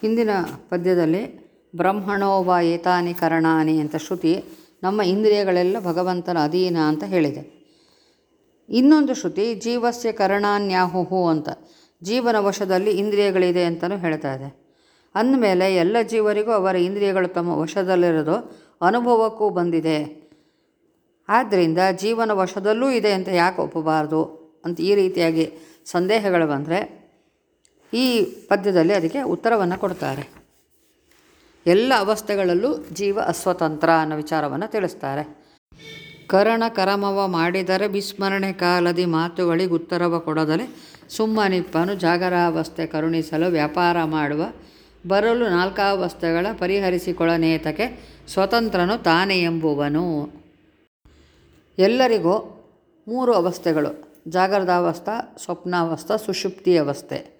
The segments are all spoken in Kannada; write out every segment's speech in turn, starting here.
ಹಿಂದಿನ ಪದ್ಯದಲ್ಲಿ ಬ್ರಹ್ಮಣೋವ ಏತಾನಿ ಕರಣಾನಿ ಅಂತ ಶ್ರುತಿ ನಮ್ಮ ಇಂದ್ರಿಯಗಳೆಲ್ಲ ಭಗವಂತನ ಅಧೀನ ಅಂತ ಹೇಳಿದೆ. ಇನ್ನೊಂದು ಶ್ರುತಿ, ಜೀವಸ್ಯ ಕರಣಾನ್ಯಾಹುಹು ಅಂತ. ಜೀವನ ವಶದಲ್ಲಿ ಇಂದ್ರಿಯಗಳಿದೆ ಅಂತಲೂ ಹೇಳ್ತಾ ಇದೆ. ಅಂದಮೇಲೆ ಎಲ್ಲ ಜೀವರಿಗೂ ಅವರ ಇಂದ್ರಿಯಗಳು ತಮ್ಮ ವಶದಲ್ಲಿರೋದು ಅನುಭವಕ್ಕೂ ಬಂದಿದೆ. ಆದ್ದರಿಂದ ಜೀವನ ವಶದಲ್ಲೂ ಇದೆ ಅಂತ ಯಾಕೆ ಒಪ್ಪಬಾರ್ದು ಅಂತ ಈ ರೀತಿಯಾಗಿ ಸಂದೇಹಗಳು ಬಂದರೆ ಈ ಪದ್ಯದಲ್ಲಿ ಅದಕ್ಕೆ ಉತ್ತರವನ್ನು ಕೊಡ್ತಾರೆ. ಎಲ್ಲ ಅವಸ್ಥೆಗಳಲ್ಲೂ ಜೀವ ಅಸ್ವತಂತ್ರ ಅನ್ನೋ ವಿಚಾರವನ್ನು ತಿಳಿಸ್ತಾರೆ. ಕರಣ ಕರಮವ ಮಾಡಿದರೆ ವಿಸ್ಮರಣೆ ಕಾಲದಿ ಮಾತುಗಳಿಗೆ ಉತ್ತರವ ಕೊಡದಲೆ ಸುಮ್ಮನಿಪ್ಪನು ಜಾಗರಾವಸ್ಥೆ ಕರುಣಿಸಲು ವ್ಯಾಪಾರ ಮಾಡುವ. ಬರಲು ನಾಲ್ಕಾವಸ್ಥೆಗಳ ಪರಿಹರಿಸಿಕೊಳ್ಳನೇತಕ್ಕೆ ಸ್ವತಂತ್ರನು ತಾನೇ ಎಂಬುವನು. ಎಲ್ಲರಿಗೂ ಮೂರು ಅವಸ್ಥೆಗಳು. ಜಾಗರದಾವಸ್ಥ, ಸ್ವಪ್ನಾವಸ್ಥಾ ಸುಷುಪ್ತಿ ಅವಸ್ಥೆ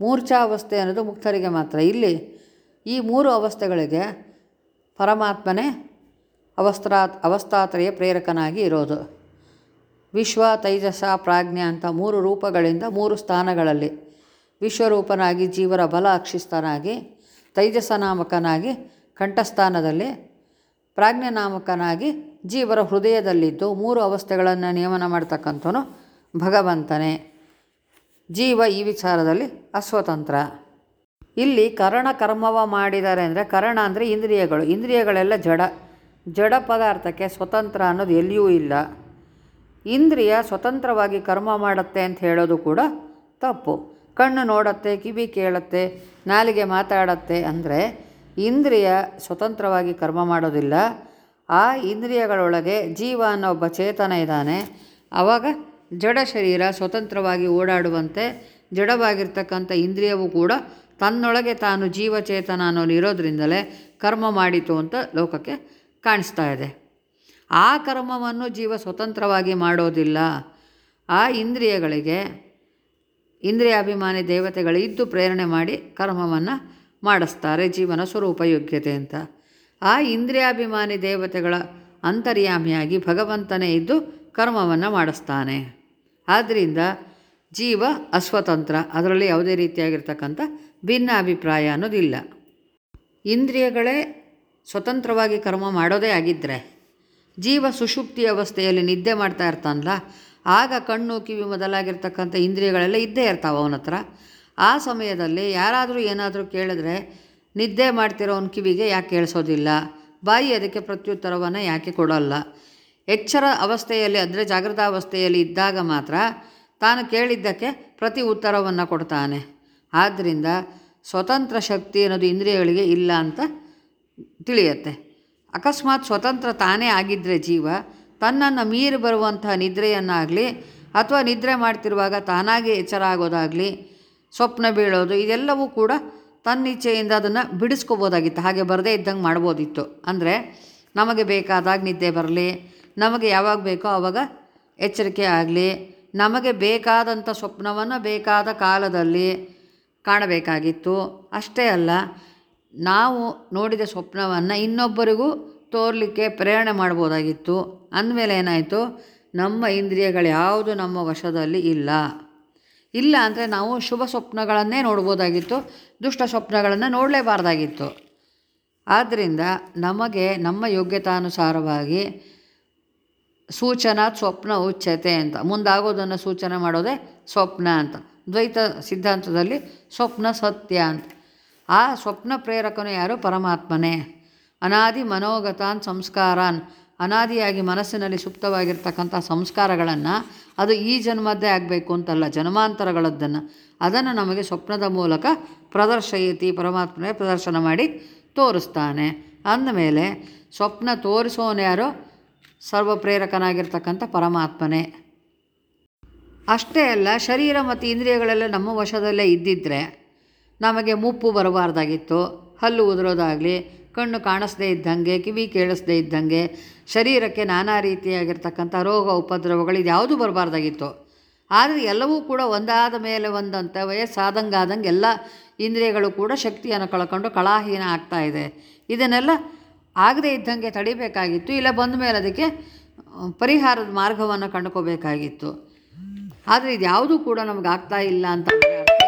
ಮೂರ್ಛಾವಸ್ಥೆ ಅನ್ನೋದು ಮುಕ್ತರಿಗೆ ಮಾತ್ರ. ಇಲ್ಲಿ ಈ ಮೂರು ಅವಸ್ಥೆಗಳಿಗೆ ಪರಮಾತ್ಮನೇ ಅವಸ್ಥಾ ಅವಸ್ಥಾತ್ರಯ ಪ್ರೇರಕನಾಗಿ ಇರೋದು. ವಿಶ್ವ, ತೈಜಸ, ಪ್ರಾಜ್ಞೆ ಅಂತ ಮೂರು ರೂಪಗಳಿಂದ ಮೂರು ಸ್ಥಾನಗಳಲ್ಲಿ ವಿಶ್ವರೂಪನಾಗಿ, ಜೀವರ ಬಲ ಅಕ್ಷಿಸ್ತನಾಗಿ ತೈಜಸ ನಾಮಕನಾಗಿ, ಕಂಠಸ್ಥಾನದಲ್ಲಿ ಪ್ರಾಜ್ಞನಾಮಕನಾಗಿ ಜೀವರ ಹೃದಯದಲ್ಲಿದ್ದು ಮೂರು ಅವಸ್ಥೆಗಳನ್ನು ನಿಯಮನ ಮಾಡ್ತಕ್ಕಂಥವನು ಭಗವಂತನೇ. ಜೀವ ಈ ವಿಚಾರದಲ್ಲಿ ಅಸ್ವತಂತ್ರ. ಇಲ್ಲಿ ಕರಣ ಕರ್ಮವ ಮಾಡಿದ್ದಾರೆ ಅಂದರೆ ಕರಣ ಅಂದರೆ ಇಂದ್ರಿಯಗಳು. ಇಂದ್ರಿಯಗಳೆಲ್ಲ ಜಡ ಜಡ ಪದಾರ್ಥಕ್ಕೆ ಸ್ವತಂತ್ರ ಅನ್ನೋದು ಎಲ್ಲಿಯೂ ಇಲ್ಲ. ಇಂದ್ರಿಯ ಸ್ವತಂತ್ರವಾಗಿ ಕರ್ಮ ಮಾಡುತ್ತೆ ಅಂತ ಹೇಳೋದು ಕೂಡ ತಪ್ಪು. ಕಣ್ಣು ನೋಡತ್ತೆ, ಕಿವಿ ಕೇಳುತ್ತೆ, ನಾಲಿಗೆ ಮಾತಾಡತ್ತೆ ಅಂದರೆ ಇಂದ್ರಿಯ ಸ್ವತಂತ್ರವಾಗಿ ಕರ್ಮ ಮಾಡೋದಿಲ್ಲ. ಆ ಇಂದ್ರಿಯಗಳೊಳಗೆ ಜೀವ ಅನ್ನೋ ಒಬ್ಬ ಚೇತನ ಇದ್ದಾನೆ. ಆವಾಗ ಜಡ ಶರೀರ ಸ್ವತಂತ್ರವಾಗಿ ಓಡಾಡುವಂತೆ, ಜಡವಾಗಿರ್ತಕ್ಕಂಥ ಇಂದ್ರಿಯವು ಕೂಡ ತನ್ನೊಳಗೆ ತಾನು ಜೀವಚೇತನ ಅನ್ನೋದು ಇರೋದ್ರಿಂದಲೇ ಕರ್ಮ ಮಾಡಿತು ಅಂತ ಲೋಕಕ್ಕೆ ಕಾಣಿಸ್ತಾ ಇದೆ. ಆ ಕರ್ಮವನ್ನು ಜೀವ ಸ್ವತಂತ್ರವಾಗಿ ಮಾಡೋದಿಲ್ಲ. ಆ ಇಂದ್ರಿಯಗಳಿಗೆ, ಇಂದ್ರಿಯಾಭಿಮಾನಿ ದೇವತೆಗಳು ಇದ್ದು ಪ್ರೇರಣೆ ಮಾಡಿ ಕರ್ಮವನ್ನು ಮಾಡಿಸ್ತಾರೆ, ಜೀವನ ಸ್ವರೂಪ ಯೋಗ್ಯತೆ ಅಂತ. ಆ ಇಂದ್ರಿಯಾಭಿಮಾನಿ ದೇವತೆಗಳ ಅಂತರ್ಯಾಮಿಯಾಗಿ ಭಗವಂತನೇ ಇದ್ದು ಕರ್ಮವನ್ನು ಮಾಡಿಸ್ತಾನೆ. ಆದ್ದರಿಂದ ಜೀವ ಅಸ್ವತಂತ್ರ, ಅದರಲ್ಲಿ ಯಾವುದೇ ರೀತಿಯಾಗಿರ್ತಕ್ಕಂಥ ಭಿನ್ನ ಅಭಿಪ್ರಾಯ ಅನ್ನೋದಿಲ್ಲ. ಇಂದ್ರಿಯಗಳೇ ಸ್ವತಂತ್ರವಾಗಿ ಕರ್ಮ ಮಾಡೋದೇ ಆಗಿದ್ದರೆ ಜೀವ ಸುಷುಪ್ತಿ ಅವಸ್ಥೆಯಲ್ಲಿ ನಿದ್ದೆ ಮಾಡ್ತಾ ಇರ್ತಾನಲ್ಲ, ಆಗ ಕಣ್ಣು, ಕಿವಿ ಮೊದಲಾಗಿರ್ತಕ್ಕಂಥ ಇಂದ್ರಿಯಗಳೆಲ್ಲ ಇದ್ದೇ ಇರ್ತಾವೆ ಅವನ ಹತ್ರ. ಆ ಸಮಯದಲ್ಲಿ ಯಾರಾದರೂ ಏನಾದರೂ ಕೇಳಿದ್ರೆ ನಿದ್ದೆ ಮಾಡ್ತಿರೋವನ ಕಿವಿಗೆ ಯಾಕೆ ಕೇಳಿಸೋದಿಲ್ಲ? ಬಾಯಿ ಅದಕ್ಕೆ ಪ್ರತ್ಯುತ್ತರವನ್ನು ಯಾಕೆ ಕೊಡೋಲ್ಲ? ಎಚ್ಚರ ಅವಸ್ಥೆಯಲ್ಲಿ ಅಂದರೆ ಜಾಗೃತಾವಸ್ಥೆಯಲ್ಲಿ ಇದ್ದಾಗ ಮಾತ್ರ ತಾನು ಕೇಳಿದ್ದಕ್ಕೆ ಪ್ರತಿ ಉತ್ತರವನ್ನು ಕೊಡ್ತಾನೆ. ಆದ್ದರಿಂದ ಸ್ವತಂತ್ರ ಶಕ್ತಿ ಅನ್ನೋದು ಇಂದ್ರಿಯಗಳಿಗೆ ಇಲ್ಲ ಅಂತ ತಿಳಿಯತ್ತೆ. ಅಕಸ್ಮಾತ್ ಸ್ವತಂತ್ರ ತಾನೇ ಆಗಿದ್ದರೆ ಜೀವ, ತನ್ನನ್ನು ಮೀರಿ ಬರುವಂತಹ ನಿದ್ರೆಯನ್ನಾಗಲಿ ಅಥವಾ ನಿದ್ರೆ ಮಾಡ್ತಿರುವಾಗ ತಾನಾಗಿ ಎಚ್ಚರ ಆಗೋದಾಗಲಿ, ಸ್ವಪ್ನ ಬೀಳೋದು, ಇದೆಲ್ಲವೂ ಕೂಡ ತನ್ನಿಚ್ಛೆಯಿಂದ ಅದನ್ನು ಬಿಡಿಸ್ಕೋಬೋದಾಗಿತ್ತು. ಹಾಗೆ ಬರದೇ ಇದ್ದಂಗೆ ಮಾಡ್ಬೋದಿತ್ತು. ಅಂದರೆ ನಮಗೆ ಬೇಕಾದಾಗ ನಿದ್ದೆ ಬರಲಿ ನಮಗೆ ಯಾವಾಗ ಬೇಕೋ ಆವಾಗ ಎಚ್ಚರಿಕೆ ಆಗಲಿ. ನಮಗೆ ಬೇಕಾದಂಥ ಸ್ವಪ್ನವನ್ನು ಬೇಕಾದ ಕಾಲದಲ್ಲಿ ಕಾಣಬೇಕಾಗಿತ್ತು. ಅಷ್ಟೇ ಅಲ್ಲ, ನಾವು ನೋಡಿದ ಸ್ವಪ್ನವನ್ನು ಇನ್ನೊಬ್ಬರಿಗೂ ತೋರಲಿಕ್ಕೆ ಪ್ರೇರಣೆ ಮಾಡ್ಬೋದಾಗಿತ್ತು. ಅಂದಮೇಲೆ ಏನಾಯಿತು? ನಮ್ಮ ಇಂದ್ರಿಯಗಳು ಯಾವುದು ನಮ್ಮ ವಶದಲ್ಲಿ ಇಲ್ಲ. ಇಲ್ಲ ಅಂದರೆ ನಾವು ಶುಭ ಸ್ವಪ್ನಗಳನ್ನೇ ನೋಡ್ಬೋದಾಗಿತ್ತು, ದುಷ್ಟ ಸ್ವಪ್ನಗಳನ್ನು ನೋಡಲೇಬಾರ್ದಾಗಿತ್ತು. ಆದ್ದರಿಂದ ನಮಗೆ ನಮ್ಮ ಯೋಗ್ಯತಾನುಸಾರವಾಗಿ ಸೂಚನಾ ಸ್ವಪ್ನ ಉಚ್ಯತೆ ಅಂತ. ಮುಂದಾಗೋದನ್ನು ಸೂಚನೆ ಮಾಡೋದೇ ಸ್ವಪ್ನ ಅಂತ. ದ್ವೈತ ಸಿದ್ಧಾಂತದಲ್ಲಿ ಸ್ವಪ್ನ ಸತ್ಯ ಅಂತ. ಆ ಸ್ವಪ್ನ ಪ್ರೇರಕನು ಯಾರು? ಪರಮಾತ್ಮನೇ. ಅನಾದಿ ಮನೋಗತಾನ್ ಸಂಸ್ಕಾರಾನ್. ಅನಾದಿಯಾಗಿ ಮನಸ್ಸಿನಲ್ಲಿ ಸುಪ್ತವಾಗಿರ್ತಕ್ಕಂಥ ಸಂಸ್ಕಾರಗಳನ್ನು ಅದು ಈ ಜನ್ಮದ್ದೇ ಆಗಬೇಕು ಅಂತಲ್ಲ, ಜನ್ಮಾಂತರಗಳದ್ದನ್ನು. ಅದನ್ನು ನಮಗೆ ಸ್ವಪ್ನದ ಮೂಲಕ ಪ್ರದರ್ಶಯತಿ, ಪರಮಾತ್ಮನೇ ಪ್ರದರ್ಶನ ಮಾಡಿ ತೋರಿಸ್ತಾನೆ. ಅಂದಮೇಲೆ ಸ್ವಪ್ನ ತೋರಿಸೋನು ಯಾರೋ? ಸರ್ವಪ್ರೇರಕನಾಗಿರ್ತಕ್ಕಂಥ ಪರಮಾತ್ಮನೇ. ಅಷ್ಟೇ ಅಲ್ಲ, ಶರೀರ ಮತ್ತು ಇಂದ್ರಿಯಗಳೆಲ್ಲ ನಮ್ಮ ವಶದಲ್ಲೇ ಇದ್ದಿದ್ದರೆ ನಮಗೆ ಮುಪ್ಪು ಬರಬಾರ್ದಾಗಿತ್ತು. ಹಲ್ಲು ಉದುರೋದಾಗಲಿ, ಕಣ್ಣು ಕಾಣಿಸ್ದೇ ಇದ್ದಂಗೆ, ಕಿವಿ ಕೇಳಿಸ್ದೇ ಇದ್ದಂಗೆ, ಶರೀರಕ್ಕೆ ನಾನಾ ರೀತಿಯಾಗಿರ್ತಕ್ಕಂಥ ರೋಗ, ಉಪದ್ರವಗಳು ಇದ್ಯಾವುದು ಯಾವುದೂ ಬರಬಾರ್ದಾಗಿತ್ತು. ಆದರೆ ಎಲ್ಲವೂ ಕೂಡ ಒಂದಾದ ಮೇಲೆ ಒಂದಂತೆ ವಯಸ್ಸಾದಂಗಾದಂಗೆ ಎಲ್ಲ ಇಂದ್ರಿಯಗಳು ಕೂಡ ಶಕ್ತಿಯನ್ನು ಕಳ್ಕೊಂಡು ಕಳಾಹೀನ ಆಗ್ತಾ ಇದೆ. ಇದನ್ನೆಲ್ಲ ಆಗದೇ ಇದ್ದಂಗೆ ತಡಿಬೇಕಾಗಿತ್ತು ಇಲ್ಲ ಬಂದ ಮೇಲೆ ಅದಕ್ಕೆ ಪರಿಹಾರದ ಮಾರ್ಗವನ್ನು ಕಂಡುಕೋಬೇಕಾಗಿತ್ತು. ಆದರೆ ಇದು ಯಾವುದೂ ಕೂಡ ನಮ್ಗೆ ಆಗ್ತಾ ಇಲ್ಲ ಅಂತ ಅರ್ಥ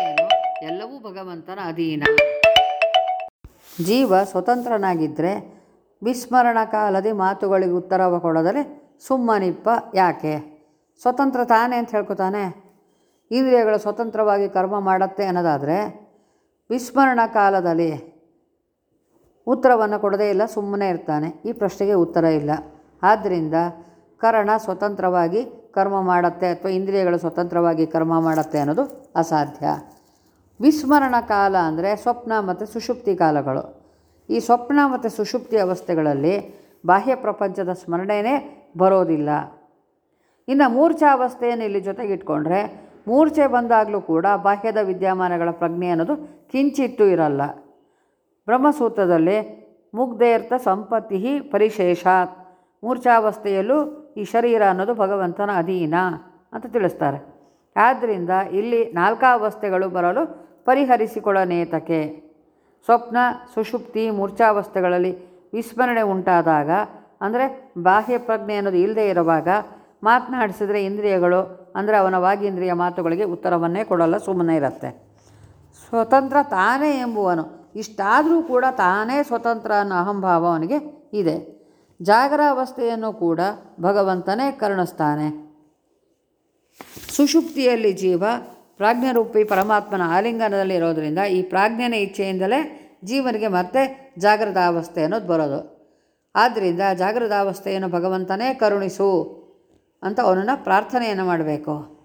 ಎಲ್ಲವೂ ಭಗವಂತನ ಅಧೀನ. ಜೀವ ಸ್ವತಂತ್ರನಾಗಿದ್ದರೆ ವಿಸ್ಮರಣ ಕಾಲದಿ ಮಾತುಗಳಿಗೆ ಉತ್ತರ ಕೊಡದರೆ ಸುಮ್ಮನಿಪ್ಪ ಯಾಕೆ? ಸ್ವತಂತ್ರ ತಾನೇ ಅಂತ ಹೇಳ್ಕೊತಾನೆ. ಇಂದ್ರಿಯಗಳು ಸ್ವತಂತ್ರವಾಗಿ ಕರ್ಮ ಮಾಡತ್ತೆ ಅನ್ನೋದಾದರೆ ವಿಸ್ಮರಣ ಕಾಲದಲ್ಲಿ ಉತ್ತರವನ್ನು ಕೊಡದೇ ಇಲ್ಲ, ಸುಮ್ಮನೆ ಇರ್ತಾನೆ. ಈ ಪ್ರಶ್ನೆಗೆ ಉತ್ತರ ಇಲ್ಲ. ಆದ್ದರಿಂದ ಕರಣ ಸ್ವತಂತ್ರವಾಗಿ ಕರ್ಮ ಮಾಡತ್ತೆ ಅಥವಾ ಇಂದ್ರಿಯಗಳು ಸ್ವತಂತ್ರವಾಗಿ ಕರ್ಮ ಮಾಡತ್ತೆ ಅನ್ನೋದು ಅಸಾಧ್ಯ. ವಿಸ್ಮರಣ ಕಾಲ ಅಂದರೆ ಸ್ವಪ್ನ ಮತ್ತು ಸುಷುಪ್ತಿ ಕಾಲಗಳು. ಈ ಸ್ವಪ್ನ ಮತ್ತು ಸುಷುಪ್ತಿ ಅವಸ್ಥೆಗಳಲ್ಲಿ ಬಾಹ್ಯ ಪ್ರಪಂಚದ ಸ್ಮರಣೆಯೇ ಬರೋದಿಲ್ಲ. ಇನ್ನು ಮೂರ್ಛಾವಸ್ಥೆಯನ್ನು ಇಲ್ಲಿ ಜೊತೆಗಿಟ್ಕೊಂಡ್ರೆ ಮೂರ್ಛೆ ಬಂದಾಗಲೂ ಕೂಡ ಬಾಹ್ಯದ ವಿದ್ಯಮಾನಗಳ ಪ್ರಜ್ಞೆ ಅನ್ನೋದು ಕಿಂಚಿತ್ತೂ ಇರಲ್ಲ. ಬ್ರಹ್ಮಸೂತ್ರದಲ್ಲಿ ಮುಗ್ಧೇರ್ಥ ಸಂಪತ್ತಿ ಪರಿಶೇಷ ಮೂರ್ಛಾವಸ್ಥೆಯಲ್ಲೂ ಈ ಶರೀರ ಅನ್ನೋದು ಭಗವಂತನ ಅಧೀನ ಅಂತ ತಿಳಿಸ್ತಾರೆ. ಆದ್ದರಿಂದ ಇಲ್ಲಿ ನಾಲ್ಕಾವಸ್ಥೆಗಳು ಬರಲು ಪರಿಹರಿಸಿಕೊಳ್ಳನೇತಕ್ಕೆ ಸ್ವಪ್ನ, ಸುಷುಪ್ತಿ, ಮೂರ್ಛಾವಸ್ಥೆಗಳಲ್ಲಿ ವಿಸ್ಮರಣೆ ಉಂಟಾದಾಗ, ಅಂದರೆ ಬಾಹ್ಯ ಪ್ರಜ್ಞೆ ಅನ್ನೋದು ಇಲ್ಲದೇ ಇರುವಾಗ ಮಾತನಾಡಿಸಿದರೆ ಇಂದ್ರಿಯಗಳು, ಅಂದರೆ ಅವನ ವಾಗೀಂದ್ರಿಯ ಮಾತುಗಳಿಗೆ ಉತ್ತರವನ್ನೇ ಕೊಡಲ್ಲ, ಸುಮ್ಮನೆ ಇರುತ್ತೆ. ಸ್ವತಂತ್ರ ತಾನೇ ಎಂಬುವನು. ಇಷ್ಟಾದರೂ ಕೂಡ ತಾನೇ ಸ್ವತಂತ್ರ ಅನ್ನೋ ಅಹಂಭಾವ ಅವನಿಗೆ ಇದೆ. ಜಾಗರಾವಸ್ಥೆಯನ್ನು ಕೂಡ ಭಗವಂತನೇ ಕರುಣಿಸ್ತಾನೆ. ಸುಷುಪ್ತಿಯಲ್ಲಿ ಜೀವ, ಪ್ರಾಜ್ಞರೂಪಿ ಪರಮಾತ್ಮನ ಆಲಿಂಗನದಲ್ಲಿ ಇರೋದರಿಂದ ಈ ಪ್ರಾಜ್ಞನ ಇಚ್ಛೆಯಿಂದಲೇ ಜೀವನಿಗೆ ಮತ್ತೆ ಜಾಗೃತಾವಸ್ಥೆ ಅನ್ನೋದು ಬರೋದು. ಆದ್ದರಿಂದ ಜಾಗೃತಾವಸ್ಥೆಯನ್ನು ಭಗವಂತನೇ ಕರುಣಿಸು ಅಂತ ಅವನನ್ನು ಪ್ರಾರ್ಥನೆಯನ್ನು ಮಾಡಬೇಕು.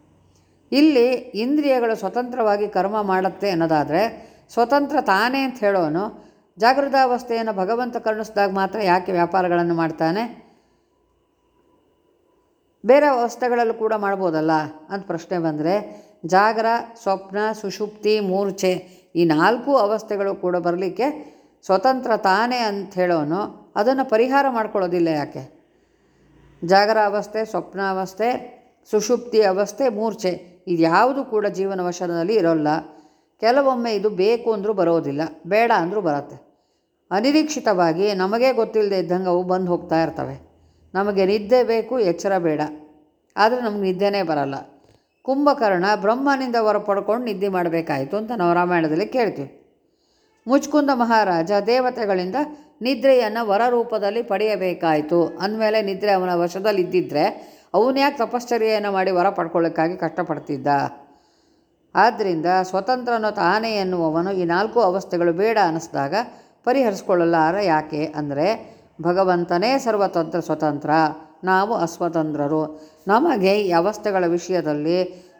ಇಲ್ಲಿ ಇಂದ್ರಿಯಗಳು ಸ್ವತಂತ್ರವಾಗಿ ಕರ್ಮ ಮಾಡುತ್ತೆ ಅನ್ನೋದಾದರೆ ಸ್ವತಂತ್ರ ತಾನೇ ಅಂತ ಹೇಳೋನು. ಜಾಗೃತಾವಸ್ಥೆಯನ್ನು ಭಗವಂತ ಕರುಣಿಸಿದಾಗ ಮಾತ್ರ ಯಾಕೆ ವ್ಯಾಪಾರಗಳನ್ನು ಮಾಡ್ತಾನೆ? ಬೇರೆ ಅವಸ್ಥೆಗಳಲ್ಲೂ ಕೂಡ ಮಾಡ್ಬೋದಲ್ಲ ಅಂತ ಪ್ರಶ್ನೆ ಬಂದರೆ, ಜಾಗರ, ಸ್ವಪ್ನ, ಸುಷುಪ್ತಿ, ಮೂರ್ಛೆ ಈ ನಾಲ್ಕು ಅವಸ್ಥೆಗಳು ಕೂಡ ಬರಲಿಕ್ಕೆ ಸ್ವತಂತ್ರ ತಾನೇ ಅಂತ ಹೇಳೋನು. ಅದನ್ನು ಪರಿಹಾರ ಮಾಡ್ಕೊಳ್ಳೋದಿಲ್ಲ ಯಾಕೆ? ಜಾಗರ ಅವಸ್ಥೆ, ಸ್ವಪ್ನ ಅವಸ್ಥೆ, ಸುಷುಪ್ತಿ ಅವಸ್ಥೆ, ಮೂರ್ಛೆ ಇದು ಯಾವುದು ಕೂಡ ಜೀವನ ವಶದಲ್ಲಿ ಇರೋಲ್ಲ. ಕೆಲವೊಮ್ಮೆ ಇದು ಬೇಕು ಅಂದರೂ ಬರೋದಿಲ್ಲ, ಬೇಡ ಅಂದರೂ ಬರುತ್ತೆ. ಅನಿರೀಕ್ಷಿತವಾಗಿ ನಮಗೇ ಗೊತ್ತಿಲ್ಲದೆ ಇದ್ದಂಗೆ ಅವು ಬಂದು ಹೋಗ್ತಾ ಇರ್ತವೆ. ನಮಗೆ ನಿದ್ದೆ ಬೇಕು, ಎಚ್ಚರ ಬೇಡ. ಆದರೆ ನಮ್ಗೆ ನಿದ್ದೆನೇ ಬರಲ್ಲ. ಕುಂಭಕರ್ಣ ಬ್ರಹ್ಮನಿಂದ ಹೊರ ಪಡ್ಕೊಂಡು ನಿದ್ದೆ ಮಾಡಬೇಕಾಯಿತು ಅಂತ ನಾವು ರಾಮಾಯಣದಲ್ಲಿ ಕೇಳ್ತೀವಿ. ಮುಚ್ಕುಂದ ಮಹಾರಾಜ ದೇವತೆಗಳಿಂದ ನಿದ್ರೆಯನ್ನು ವರ ರೂಪದಲ್ಲಿ ಪಡೆಯಬೇಕಾಯಿತು. ಅಂದಮೇಲೆ ನಿದ್ರೆ ಅವನ ವಶದಲ್ಲಿ ಇದ್ದಿದ್ದರೆ ಅವನು ಯಾಕೆ ತಪಶ್ಚರ್ಯೆಯನ್ನು ಮಾಡಿ ವರ ಪಡ್ಕೊಳ್ಳೋಕ್ಕಾಗಿ ಕಷ್ಟಪಡ್ತಿದ್ದ? ಆದ್ದರಿಂದ ಸ್ವತಂತ್ರನು ತಾನೇ ಎನ್ನುವವನು ಈ ನಾಲ್ಕು ಅವಸ್ಥೆಗಳು ಬೇಡ ಅನ್ನಿಸಿದಾಗ ಪರಿಹರಿಸ್ಕೊಳ್ಳಲಾರ ಯಾಕೆ ಅಂದರೆ, ಭಗವಂತನೇ ಸರ್ವತಂತ್ರ ಸ್ವತಂತ್ರ, ನಾವು ಅಸ್ವತಂತ್ರರು. ನಮಗೆ ಈ ಅವಸ್ಥೆಗಳ ವಿಷಯದಲ್ಲಿ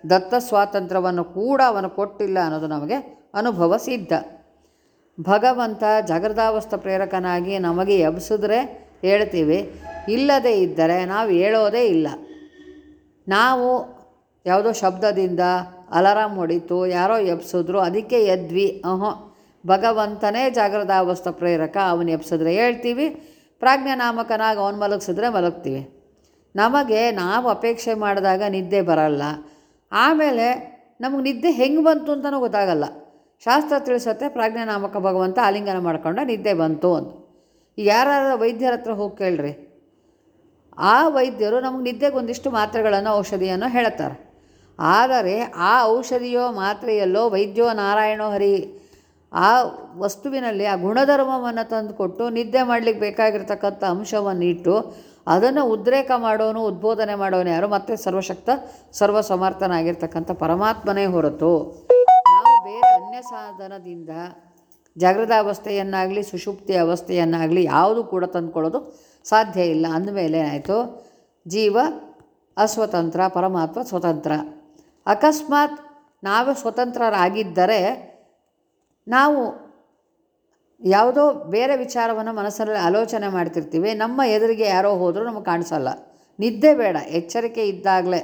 ದತ್ತ ಸ್ವಾತಂತ್ರ್ಯವನ್ನು ಕೂಡ ಅವನು ಕೊಟ್ಟಿಲ್ಲ ಅನ್ನೋದು ನಮಗೆ ಅನುಭವ ಸಿದ್ಧ. ಭಗವಂತ ಜಾಗೃತಾವಸ್ಥ ಪ್ರೇರಕನಾಗಿ ನಮಗೆ ಎಬ್ಸಿದ್ರೆ ಹೇಳ್ತೀವಿ, ಇಲ್ಲದೇ ಇದ್ದರೆ ನಾವು ಹೇಳೋದೇ ಇಲ್ಲ. ನಾವು ಯಾವುದೋ ಶಬ್ದದಿಂದ ಅಲಾರಾಮ್ ಹೊಡಿತು, ಯಾರೋ ಎಬ್ಸಿದ್ರು, ಅದಕ್ಕೆ ಎದ್ವಿ. ಅಹೋ, ಭಗವಂತನೇ ಜಾಗೃತಾವಸ್ಥ ಪ್ರೇರಕ, ಅವನು ಎಬ್ಸಿದ್ರೆ ಹೇಳ್ತೀವಿ ಪ್ರಾಜ್ಞಾನಾಮಕನಾಗಿ ಅವನು ಮಲಗಿಸಿದ್ರೆ ಮಲಗ್ತೀವಿ. ನಮಗೆ ನಾವು ಅಪೇಕ್ಷೆ ಮಾಡಿದಾಗ ನಿದ್ದೆ ಬರಲ್ಲ. ಆಮೇಲೆ ನಮಗೆ ನಿದ್ದೆ ಹೆಂಗೆ ಬಂತು ಅಂತಲೂ ಗೊತ್ತಾಗಲ್ಲ. ಶಾಸ್ತ್ರ ತಿಳಿಸತ್ತೆ ಪ್ರಾಜ್ಞಾನಾಮಕ ಭಗವಂತ ಆಲಿಂಗನ ಮಾಡ್ಕೊಂಡ ನಿದ್ದೆ ಬಂತು ಅಂತ ಯಾರ ವೈದ್ಯರ ಹತ್ರ ಹೋಗಿ ಕೇಳ್ರಿ. ಆ ವೈದ್ಯರು ನಮಗೆ ನಿದ್ದೆಗೆ ಒಂದಿಷ್ಟು ಮಾತ್ರೆಗಳನ್ನು ಔಷಧಿಯನ್ನು ಹೇಳ್ತಾರೆ. ಆದರೆ ಆ ಔಷಧಿಯೋ ಮಾತ್ರೆಯಲ್ಲೋ ವೈದ್ಯೋ ನಾರಾಯಣೋ ಹರಿ, ಆ ವಸ್ತುವಿನಲ್ಲಿ ಆ ಗುಣಧರ್ಮವನ್ನು ತಂದುಕೊಟ್ಟು ನಿದ್ದೆ ಮಾಡಲಿಕ್ಕೆ ಬೇಕಾಗಿರ್ತಕ್ಕಂಥ ಅಂಶವನ್ನು ಇಟ್ಟು ಅದನ್ನು ಉದ್ರೇಕ ಮಾಡೋನು, ಉದ್ಬೋಧನೆ ಮಾಡೋನು ಯಾರು? ಮತ್ತೆ ಸರ್ವಶಕ್ತ ಸರ್ವ ಸಮರ್ಥನಾಗಿರ್ತಕ್ಕಂಥ ಪರಮಾತ್ಮನೇ ಹೊರತು ನಾವು ಬೇರೆ ಅನ್ಯ ಸಾಧನದಿಂದ ಜಾಗೃತಾವಸ್ಥೆಯನ್ನಾಗಲಿ ಸುಷುಪ್ತಿ ಅವಸ್ಥೆಯನ್ನಾಗಲಿ ಯಾವುದು ಕೂಡ ತಂದುಕೊಳ್ಳೋದು ಸಾಧ್ಯ ಇಲ್ಲ. ಅಂದಮೇಲೆ ಏನಾಯಿತು? ಜೀವ ಅಸ್ವತಂತ್ರ, ಪರಮಾತ್ಮ ಸ್ವತಂತ್ರ. ಅಕಸ್ಮಾತ್ ನಾವೇ ಸ್ವತಂತ್ರರಾಗಿದ್ದರೆ ನಾವು ಯಾವುದೋ ಬೇರೆ ವಿಚಾರವನ್ನು ಮನಸ್ಸಲ್ಲಿ ಆಲೋಚನೆ ಮಾಡ್ತಿರ್ತೀವಿ. ನಮ್ಮ ಎದುರಿಗೆ ಯಾರೋ ಹೋದರೂ ನಮಗೆ ಕಾಣಿಸಲ್ಲ. ನಿದ್ದೆ ಬೇಡ. ಎಚ್ಚರಿಕೆ ಇದ್ದಾಗಲೇ.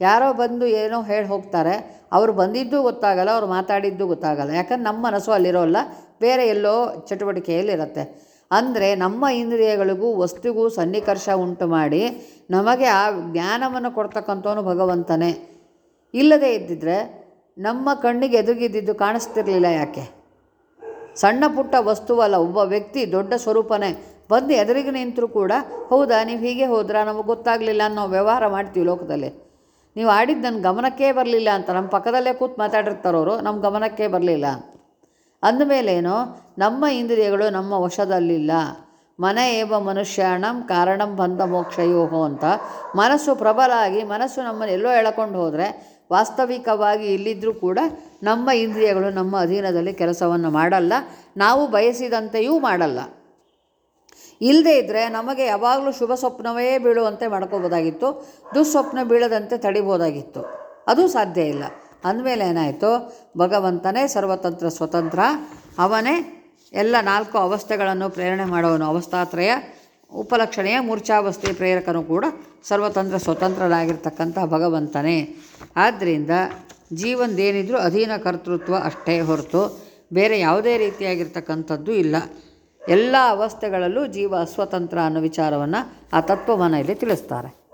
ಯಾರೋ ಬಂದು ಏನೋ ಹೇಳಿ ಹೋಗ್ತಾರೆ. ಅವರು ಬಂದಿದ್ದು ಗೊತ್ತಾಗಲ್ಲ, ಅವ್ರು ಮಾತಾಡಿದ್ದು ಗೊತ್ತಾಗಲ್ಲ. ಯಾಕಂದ್ರೆ ನಮ್ಮ ಮನಸ್ಸು ಅಲ್ಲಿರೋಲ್ಲ ಬೇರೆ ಎಲ್ಲೋ ಚಟುವಟಿಕೆಯಲ್ಲಿರುತ್ತೆ ಅಂದರೆ ನಮ್ಮ ಇಂದ್ರಿಯಗಳಿಗೂ ವಸ್ತುಗೂ ಸನ್ನಿಕರ್ಷ ಉಂಟು ಮಾಡಿ ನಮಗೆ ಆ ಜ್ಞಾನವನ್ನು ಕೊಡ್ತಕ್ಕಂಥವನು ಭಗವಂತನೇ. ಇಲ್ಲದೇ ಇದ್ದಿದ್ರೆ ನಮ್ಮ ಕಣ್ಣಿಗೆ ಎದುರಿಗಿದ್ದಿದ್ದು ಕಾಣಿಸ್ತಿರಲಿಲ್ಲ ಯಾಕೆ? ಸಣ್ಣ ಪುಟ್ಟ ವಸ್ತುವಲ್ಲ, ಒಬ್ಬ ವ್ಯಕ್ತಿ ದೊಡ್ಡ ಸ್ವರೂಪನೇ. ಬಂದು ಎದುರಿಗೆ ನಿಂತರೂ ಕೂಡ, ಹೌದಾ, ನೀವು ಹೀಗೆ ಹೋದ್ರಾ, ನಮಗೆ ಗೊತ್ತಾಗಲಿಲ್ಲ ಅನ್ನೋ ವ್ಯವಹಾರ ಮಾಡ್ತೀವಿ ಲೋಕದಲ್ಲಿ. ನೀವು ಆಡಿದ್ದು ನನ್ನ ಗಮನಕ್ಕೇ ಬರಲಿಲ್ಲ ಅಂತ ನಮ್ಮ ಪಕ್ಕದಲ್ಲೇ ಕೂತು ಮಾತಾಡಿರ್ತಾರವರು ನಮ್ಮ ಗಮನಕ್ಕೆ ಬರಲಿಲ್ಲ. ಅಂದಮೇಲೇನು, ನಮ್ಮ ಇಂದ್ರಿಯಗಳು ನಮ್ಮ ವಶದಲ್ಲಿಲ್ಲ. ಮನ ಏವ ಮನುಷ್ಯಾಣಂ ಕಾರಣಂ ಬಂಧ ಮೋಕ್ಷಯೋಹೋ ಅಂತ ಮನಸ್ಸು ಪ್ರಬಲ ಆಗಿ ಮನಸ್ಸು ನಮ್ಮನ್ನು ಎಲ್ಲೋ ಎಳ್ಕೊಂಡು ಹೋದರೆ ವಾಸ್ತವಿಕವಾಗಿ ಇಲ್ಲಿದ್ದರೂ ಕೂಡ ನಮ್ಮ ಇಂದ್ರಿಯಗಳು ನಮ್ಮ ಅಧೀನದಲ್ಲಿ ಕೆಲಸವನ್ನು ಮಾಡಲ್ಲ. ನಾವು ಬಯಸಿದಂತೆಯೂ ಮಾಡಲ್ಲ. ಇಲ್ಲದೇ ಇದ್ದರೆ ನಮಗೆ ಯಾವಾಗಲೂ ಶುಭ ಸ್ವಪ್ನವೇ ಬೀಳುವಂತೆ ಮಾಡ್ಕೋಬೋದಾಗಿತ್ತು. ದುಸ್ವಪ್ನ ಬೀಳದಂತೆ ತಡಿಬೋದಾಗಿತ್ತು. ಅದು ಸಾಧ್ಯ ಇಲ್ಲ. ಅಂದಮೇಲೆ ಏನಾಯಿತು? ಭಗವಂತನೇ ಸರ್ವತಂತ್ರ ಸ್ವತಂತ್ರ. ಅವನೇ ಎಲ್ಲ ನಾಲ್ಕು ಅವಸ್ಥೆಗಳನ್ನು ಪ್ರೇರಣೆ ಮಾಡುವನು ಅವಸ್ಥಾತ್ರಯ. ಉಪಲಕ್ಷಣೆಯ ಮೂರ್ಛಾವಸ್ಥೆ ಪ್ರೇರಕನು ಕೂಡ ಸರ್ವತಂತ್ರ ಸ್ವತಂತ್ರನಾಗಿರ್ತಕ್ಕಂಥ ಭಗವಂತನೇ. ಆದ್ದರಿಂದ ಜೀವನದೇನಿದ್ರೂ ಅಧೀನ ಕರ್ತೃತ್ವ ಅಷ್ಟೇ ಹೊರತು ಬೇರೆ ಯಾವುದೇ ರೀತಿಯಾಗಿರ್ತಕ್ಕಂಥದ್ದು ಇಲ್ಲ. ಎಲ್ಲ ಅವಸ್ಥೆಗಳಲ್ಲೂ ಜೀವ ಅಸ್ವತಂತ್ರ ಅನ್ನೋ ವಿಚಾರವನ್ನು ಆ ತತ್ವವನ್ನು ಇಲ್ಲಿ ತಿಳಿಸ್ತಾರೆ.